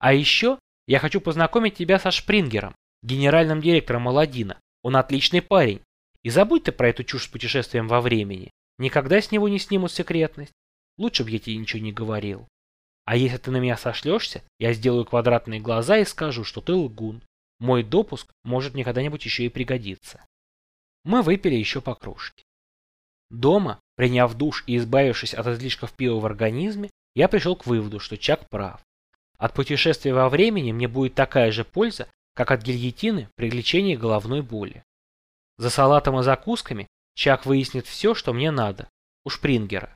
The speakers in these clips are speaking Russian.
А еще я хочу познакомить тебя со Шпрингером, генеральным директором Аладдина. Он отличный парень. И забудь ты про эту чушь с путешествием во времени. Никогда с него не снимут секретность. Лучше бы я тебе ничего не говорил. А если ты на меня сошлешься, я сделаю квадратные глаза и скажу, что ты лгун. Мой допуск может мне когда-нибудь еще и пригодиться. Мы выпили еще по кружке. Дома, приняв душ и избавившись от излишков пива в организме, я пришел к выводу, что Чак прав. От путешествия во времени мне будет такая же польза, как от гильотины при лечении головной боли. За салатом и закусками Чак выяснит все, что мне надо, у Шпрингера.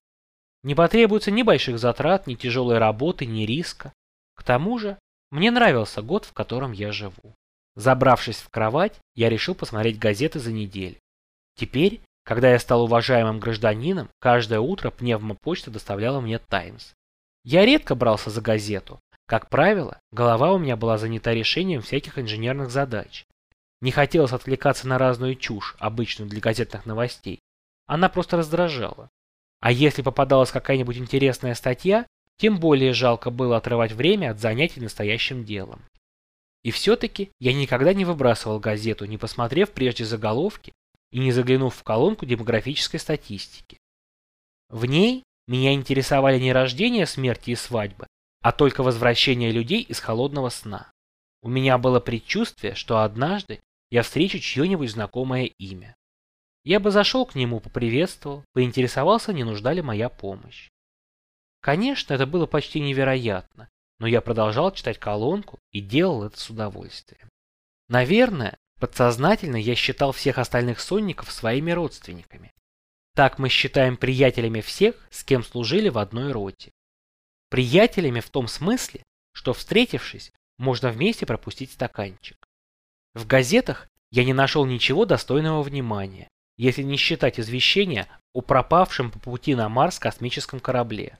Не потребуется ни больших затрат, ни тяжелой работы, ни риска. К тому же, мне нравился год, в котором я живу. Забравшись в кровать, я решил посмотреть газеты за неделю. Теперь, когда я стал уважаемым гражданином, каждое утро пневмопочта доставляла мне «Таймс». Я редко брался за газету. Как правило, голова у меня была занята решением всяких инженерных задач. Не хотелось отвлекаться на разную чушь, обычную для газетных новостей. Она просто раздражала. А если попадалась какая-нибудь интересная статья, тем более жалко было отрывать время от занятий настоящим делом. И все-таки я никогда не выбрасывал газету, не посмотрев прежде заголовки и не заглянув в колонку демографической статистики. В ней меня интересовали не рождение, смерти и свадьбы, а только возвращение людей из холодного сна. У меня было предчувствие, что однажды я встречу чье-нибудь знакомое имя. Я бы зашел к нему, поприветствовал, поинтересовался, не нужда ли моя помощь. Конечно, это было почти невероятно, но я продолжал читать колонку и делал это с удовольствием. Наверное, подсознательно я считал всех остальных сонников своими родственниками. Так мы считаем приятелями всех, с кем служили в одной роте. Приятелями в том смысле, что встретившись, можно вместе пропустить стаканчик. В газетах я не нашел ничего достойного внимания, если не считать извещения о пропавшем по пути на Марс космическом корабле.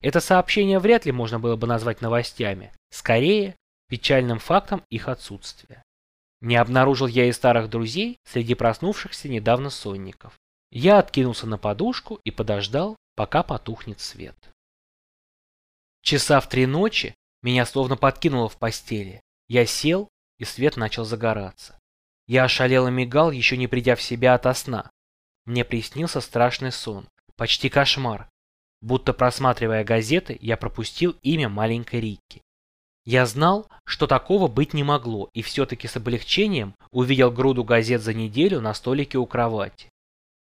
Это сообщение вряд ли можно было бы назвать новостями, скорее печальным фактом их отсутствия. Не обнаружил я и старых друзей среди проснувшихся недавно сонников. Я откинулся на подушку и подождал, пока потухнет свет. Часа в три ночи меня словно подкинуло в постели. Я сел, и свет начал загораться. Я ошалел и мигал, еще не придя в себя ото сна. Мне приснился страшный сон, почти кошмар, Будто просматривая газеты, я пропустил имя маленькой Рикки. Я знал, что такого быть не могло, и все-таки с облегчением увидел груду газет за неделю на столике у кровати.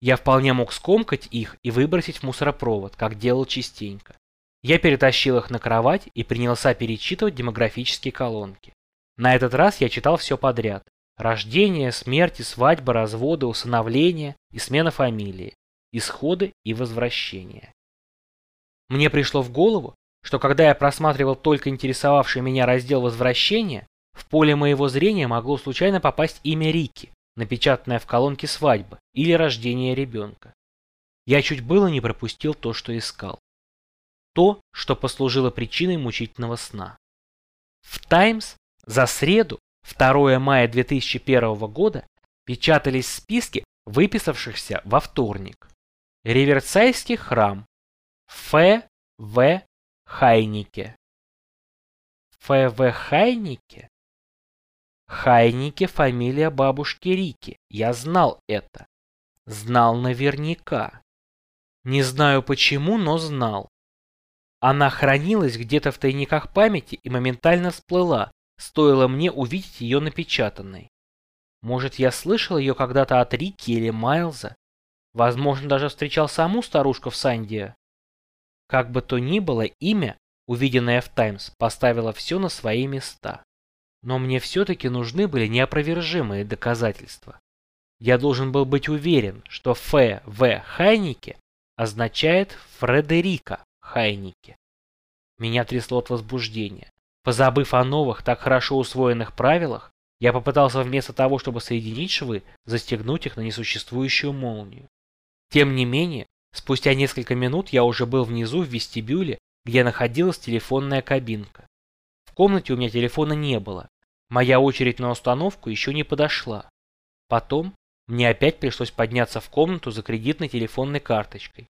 Я вполне мог скомкать их и выбросить в мусоропровод, как делал частенько. Я перетащил их на кровать и принялся перечитывать демографические колонки. На этот раз я читал все подряд. Рождение, смерти, свадьба, разводы, усыновление и смена фамилии, исходы и возвращения. Мне пришло в голову, что когда я просматривал только интересовавший меня раздел возвращения, в поле моего зрения могло случайно попасть имя Рики, напечатанное в колонке свадьбы или рождения ребенка. Я чуть было не пропустил то, что искал. То, что послужило причиной мучительного сна. В «Таймс» за среду, 2 мая 2001 года, печатались списки выписавшихся во вторник. Риверсайский храм, Ф. В. Хайнике. Ф. В. Хайнике? Хайнике фамилия бабушки Рики. Я знал это. Знал наверняка. Не знаю почему, но знал. Она хранилась где-то в тайниках памяти и моментально всплыла, стоило мне увидеть ее напечатанной. Может, я слышал ее когда-то от Рики или Майлза? Возможно, даже встречал саму старушку в Сандия. Как бы то ни было, имя, увиденное в Таймс, поставило все на свои места. Но мне все-таки нужны были неопровержимые доказательства. Я должен был быть уверен, что Ф. В. Хайнике означает Фредерика Хайнике. Меня трясло от возбуждения. Позабыв о новых, так хорошо усвоенных правилах, я попытался вместо того, чтобы соединить швы, застегнуть их на несуществующую молнию. Тем не менее, Спустя несколько минут я уже был внизу в вестибюле, где находилась телефонная кабинка. В комнате у меня телефона не было. Моя очередь на установку еще не подошла. Потом мне опять пришлось подняться в комнату за кредитной телефонной карточкой.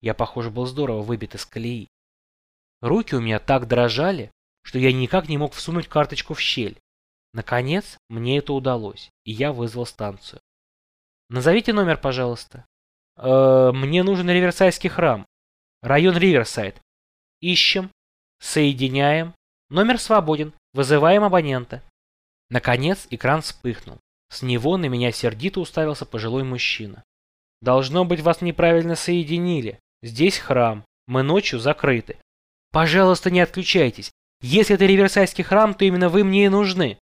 Я, похоже, был здорово выбит из колеи. Руки у меня так дрожали, что я никак не мог всунуть карточку в щель. Наконец, мне это удалось, и я вызвал станцию. Назовите номер, пожалуйста. Э, мне нужен Риверсайдский храм. Район Риверсайд. Ищем. Соединяем. Номер свободен. Вызываем абонента. Наконец экран вспыхнул. С него на меня сердито уставился пожилой мужчина. Должно быть, вас неправильно соединили. Здесь храм. Мы ночью закрыты. Пожалуйста, не отключайтесь. Если это Риверсайдский храм, то именно вы мне и нужны.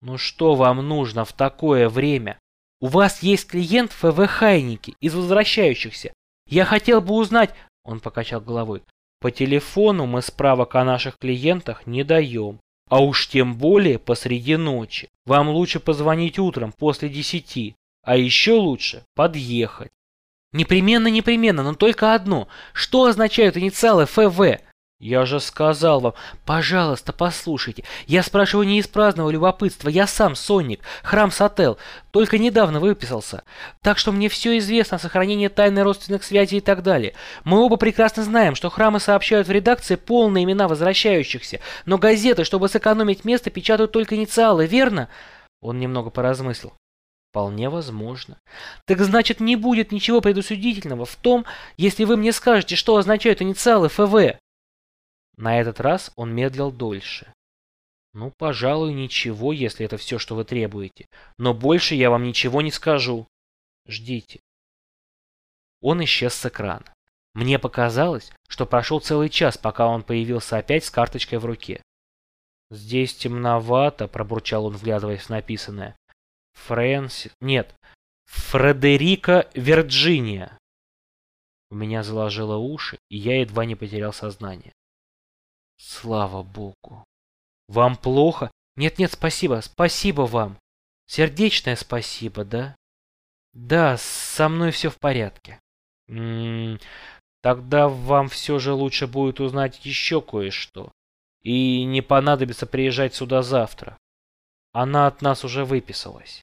Ну что вам нужно в такое время? У вас есть клиент ФВ Хайники из возвращающихся. Я хотел бы узнать... Он покачал головой. По телефону мы справок о наших клиентах не даем. А уж тем более посреди ночи. Вам лучше позвонить утром после десяти. А еще лучше подъехать. Непременно, непременно, но только одно. Что означают инициалы ФВ? Я же сказал вам, пожалуйста, послушайте. Я спрашиваю не из праздного любопытства, я сам Сонник, храм Сател, только недавно выписался. Так что мне все известно о сохранении тайны родственных связей и так далее. Мы оба прекрасно знаем, что храмы сообщают в редакции полные имена возвращающихся, но газеты, чтобы сэкономить место, печатают только инициалы, верно? Он немного поразмыслил. Вполне возможно. Так значит, не будет ничего предусудительного в том, если вы мне скажете, что означают инициалы ФВ. На этот раз он медлил дольше. Ну, пожалуй, ничего, если это все, что вы требуете. Но больше я вам ничего не скажу. Ждите. Он исчез с экрана. Мне показалось, что прошел целый час, пока он появился опять с карточкой в руке. «Здесь темновато», — пробурчал он, вглядываясь в написанное. «Фрэнсис... Нет, Фредерика Вирджиния». У меня заложило уши, и я едва не потерял сознание. Слава богу. Вам плохо? Нет-нет, спасибо, спасибо вам. Сердечное спасибо, да? Да, со мной все в порядке. М м-м, -м, тогда вам все же лучше будет узнать еще кое-что. И не понадобится приезжать сюда завтра. Она от нас уже выписалась.